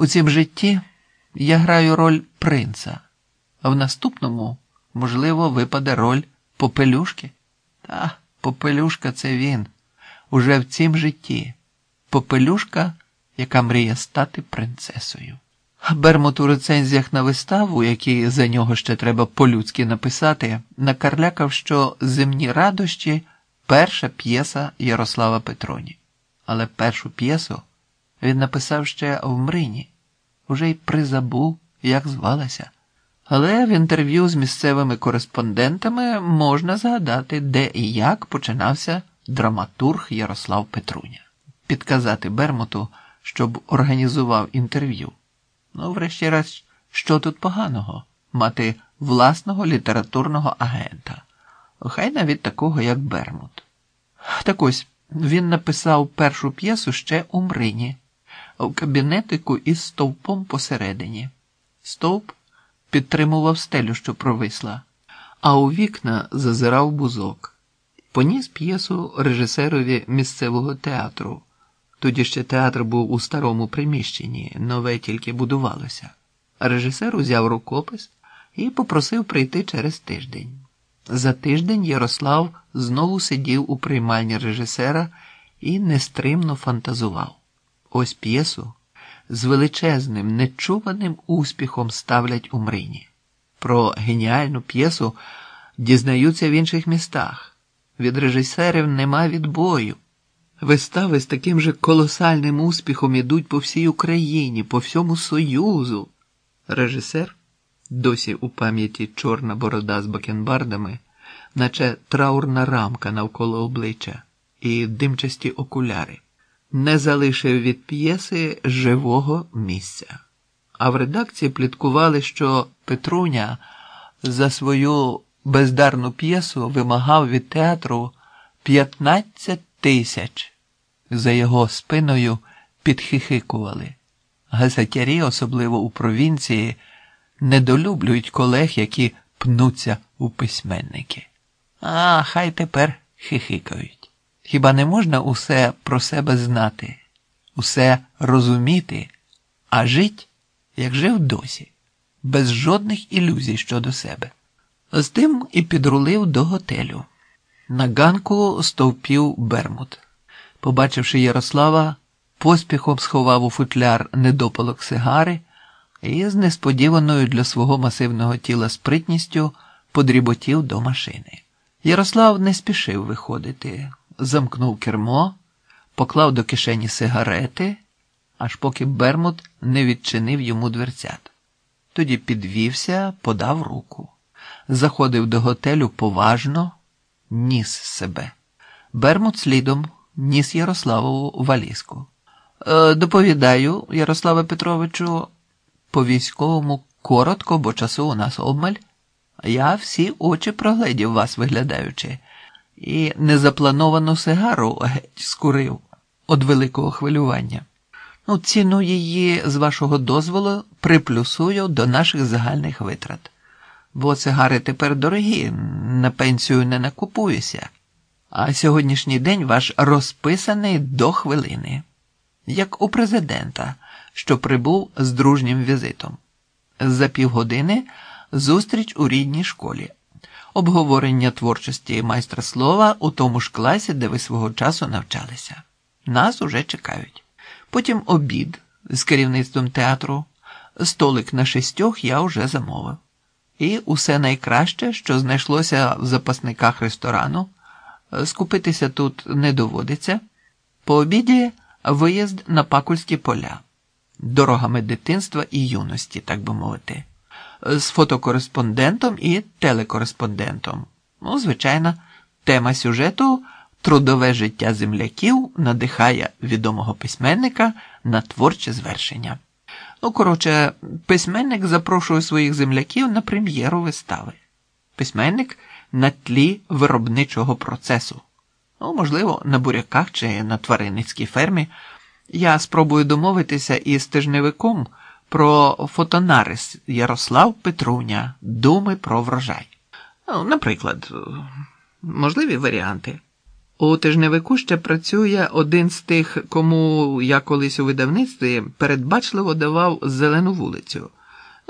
У цім житті я граю роль принца, а в наступному, можливо, випаде роль попелюшки. Та попелюшка це він. Уже в цім житті. Попелюшка, яка мріє стати принцесою. Бермут у рецензіях на виставу, які за нього ще треба по-людськи написати, накарлякав, що земні радощі перша п'єса Ярослава Петроні. Але першу п'єсу він написав ще в Мрині, уже й призабув, як звалася. Але в інтерв'ю з місцевими кореспондентами можна згадати, де і як починався драматург Ярослав Петруня, підказати Бермоту, щоб організував інтерв'ю. Ну, врешті-решт, що тут поганого мати власного літературного агента, хай навіть такого, як Бермут. Так ось він написав першу п'єсу ще у Мрині, в кабінетику із стовпом посередині. Стовп підтримував стелю, що провисла, а у вікна зазирав бузок. Поніс п'єсу режисерові місцевого театру. Тоді ще театр був у старому приміщенні, нове тільки будувалося. Режисер узяв рукопис і попросив прийти через тиждень. За тиждень Ярослав знову сидів у приймальні режисера і нестримно фантазував. Ось п'єсу з величезним, нечуваним успіхом ставлять у Мрині. Про геніальну п'єсу дізнаються в інших містах. Від режисерів нема відбою. Вистави з таким же колосальним успіхом ідуть по всій Україні, по всьому Союзу. Режисер, досі у пам'яті чорна борода з бакенбардами, наче траурна рамка навколо обличчя і димчасті окуляри, не залишив від п'єси живого місця. А в редакції пліткували, що Петруня за свою бездарну п'єсу вимагав від театру 15 тисяч. За його спиною підхихикували. Газетярі, особливо у провінції, недолюблюють колег, які пнуться у письменники. А хай тепер хихикають. Хіба не можна усе про себе знати, усе розуміти, а жить, як жив досі, без жодних ілюзій щодо себе? З тим і підрулив до готелю. На ганку стовпів Бермут. Побачивши Ярослава, поспіхом сховав у футляр недопалок сигари і з несподіваною для свого масивного тіла спритністю подріботів до машини. Ярослав не спішив виходити, замкнув кермо, поклав до кишені сигарети, аж поки Бермут не відчинив йому дверцят. Тоді підвівся, подав руку, заходив до готелю поважно, ніс себе. Бермут слідом ніс Ярославову валізку. Е, доповідаю, Ярославе Петровичу, по військовому коротко, бо часу у нас обмаль. Я всі очі прогледів вас виглядаючи, і незаплановану сигару геть скурив від великого хвилювання. Ну, ціну її, з вашого дозволу, приплюсую до наших загальних витрат. Бо цигари тепер дорогі, на пенсію не накупуюся. А сьогоднішній день ваш розписаний до хвилини, як у президента, що прибув з дружнім візитом. За півгодини зустріч у рідній школі, обговорення творчості майстра слова у тому ж класі, де ви свого часу навчалися. Нас уже чекають. Потім обід з керівництвом театру, столик на шістьох я вже замовив. І усе найкраще, що знайшлося в запасниках ресторану. Скупитися тут не доводиться. По обіді виїзд на пакульські поля, дорогами дитинства і юності, так би мовити, з фотокореспондентом і телекореспондентом. Ну, звичайно, тема сюжету трудове життя земляків надихає відомого письменника на творче звершення. Ну, коротше, письменник запрошує своїх земляків на прем'єру вистави. Письменник на тлі виробничого процесу. Ну, можливо, на буряках чи на тваринницькій фермі. Я спробую домовитися із тижневиком про фотонарис Ярослав Петруня, думи про врожай. Ну, Наприклад, можливі варіанти. У тижневику ще працює один з тих, кому я колись у видавництві передбачливо давав зелену вулицю.